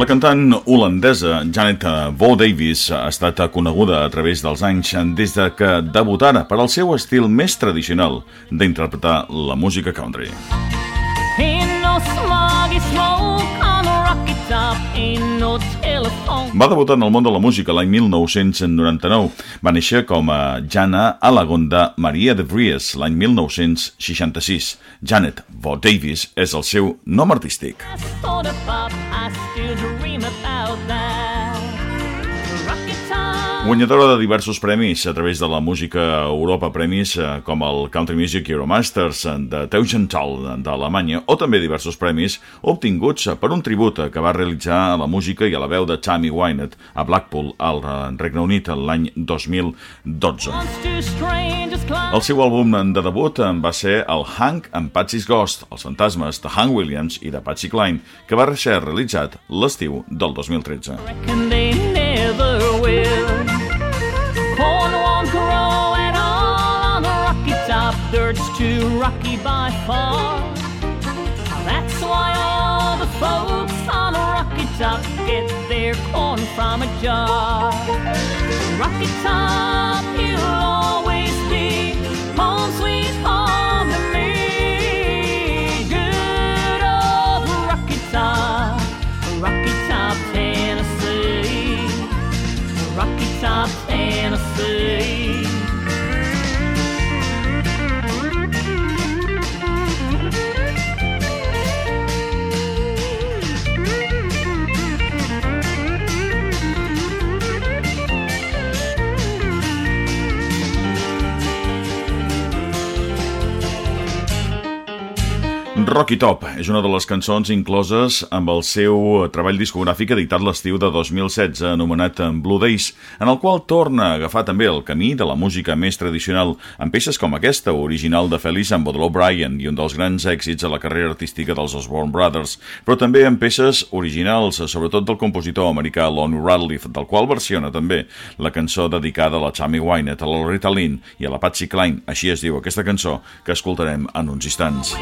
La cantant holandesa Janet Bo Davis ha estat coneguda a través dels anys des de que debutara per al seu estil més tradicional d'interpretar la música country. Ain't no smoggy smoke va debutar en el món de la música l'any 1999. Va néixer com a Jana Alagonda Maria de Vries l'any 1966. Janet Vo Davis és el seu nom artístic. I Guanyadora de diversos premis a través de la música Europa Premis eh, com el Country Music Euromasters eh, de Teugenthal d'Alemanya o també diversos premis obtinguts per un tribut que va realitzar a la música i a la veu de Tammy Wynette a Blackpool al Regne Unit l'any 2012. El seu àlbum de debut eh, va ser el Hank and Patsy's Ghost, els fantasmes de Hank Williams i de Patsy Cline, que va ser realitzat l'estiu del 2013. dirt's too rocky by far. That's why all the folks on rocky top get their corn from a jar. Rocky top, Rocky Top és una de les cançons incloses amb el seu treball discogràfic editat l'estiu de 2016 anomenat Blue Days, en el qual torna a agafar també el camí de la música més tradicional amb peces com aquesta, original de Felice amb Baudelaire Bryan i un dels grans èxits a la carrera artística dels Osborne Brothers, però també amb peces originals, sobretot del compositor americà Lon Radcliffe, del qual versiona també la cançó dedicada a la Tammy Wynette, a la Rita Lynn i a la Patsy Cline, així es diu aquesta cançó que escoltarem en uns instants.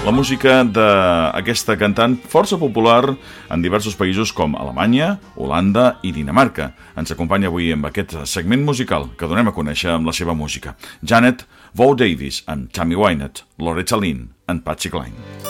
La música d'aquesta cantant força popular en diversos països com Alemanya, Holanda i Dinamarca. Ens acompanya avui amb aquest segment musical que donem a conèixer amb la seva música. Janet Vaux Davis amb Tammy Wynette, Loretta Lynn and Patsy Cline.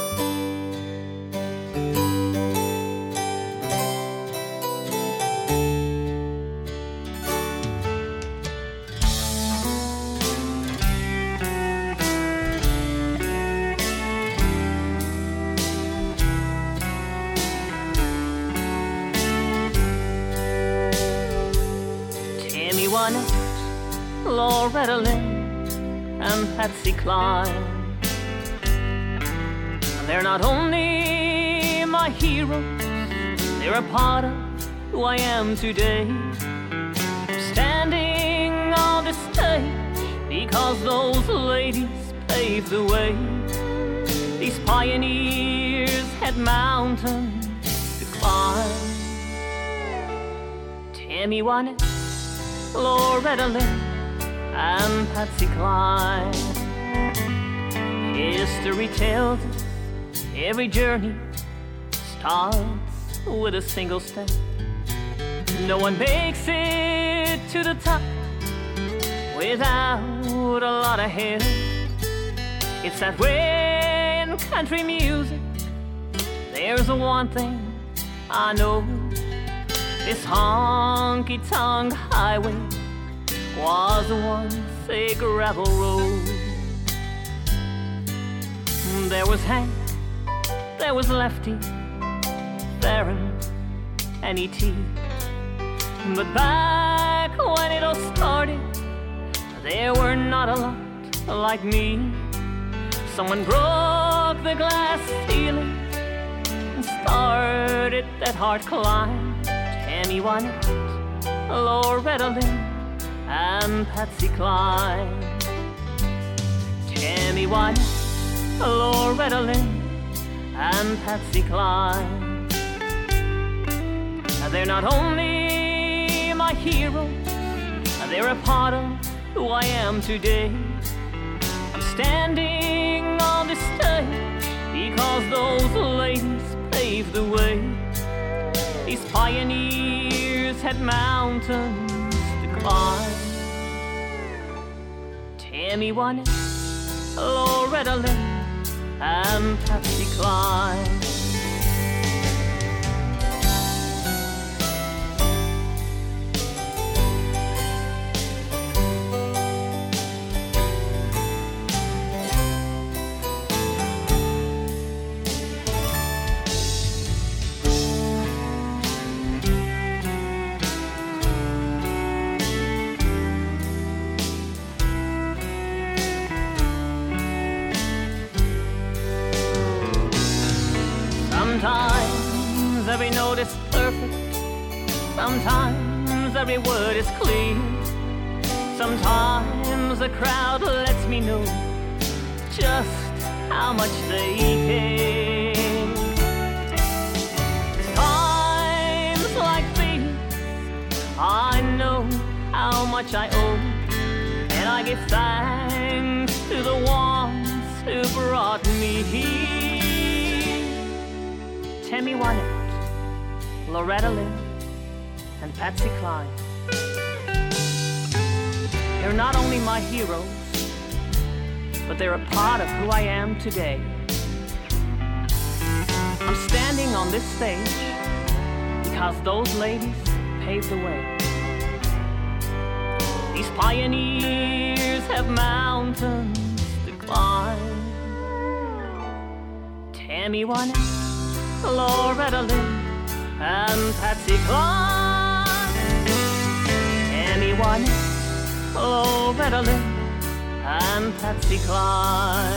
Loretta Lynn and Patsy Cline. They're not only my heroes, they're a part of who I am today. Standing on the stage because those ladies paved the way. These pioneers had mountains to climb. Tammy Wynette, Loretta Lynn and Patsy Cline. History tells us every journey starts with a single step. No one makes it to the top without a lot of help. It's that way in country music. There's one thing I know this honky tonk highway was once a gravel road. There was Hank, there was Lefty, Theron, and E.T. But back when it all started, there were not a lot like me. Someone broke the glass ceiling and started that hard climb. Tammy Wynette, Loretta Lynn and Patsy Cline. Tammy Wynette, Loretta Lynn, and Patsy Cline. They're not only my heroes, they're a part of who I am today. I'm standing on this stage because those ladies paved the way. These pioneers had mountains climb. Tammy Wynette, Loretta Lynn, and Patsy Cline. Every note is perfect. Sometimes every word is clear. Sometimes the crowd lets me know just how much they care. Times like these, I know how much I owe, and I give thanks to the ones who brought me here. Tammy Wynette, Loretta Lynn, and Patsy Cline. They're not only my heroes, but they're a part of who I am today. I'm standing on this stage because those ladies paved the way. These pioneers have mountains to climb. Tammy Wynette. Loretta Lynn and Patsy Cline. Anyone, Loretta Lynn and Patsy Cline.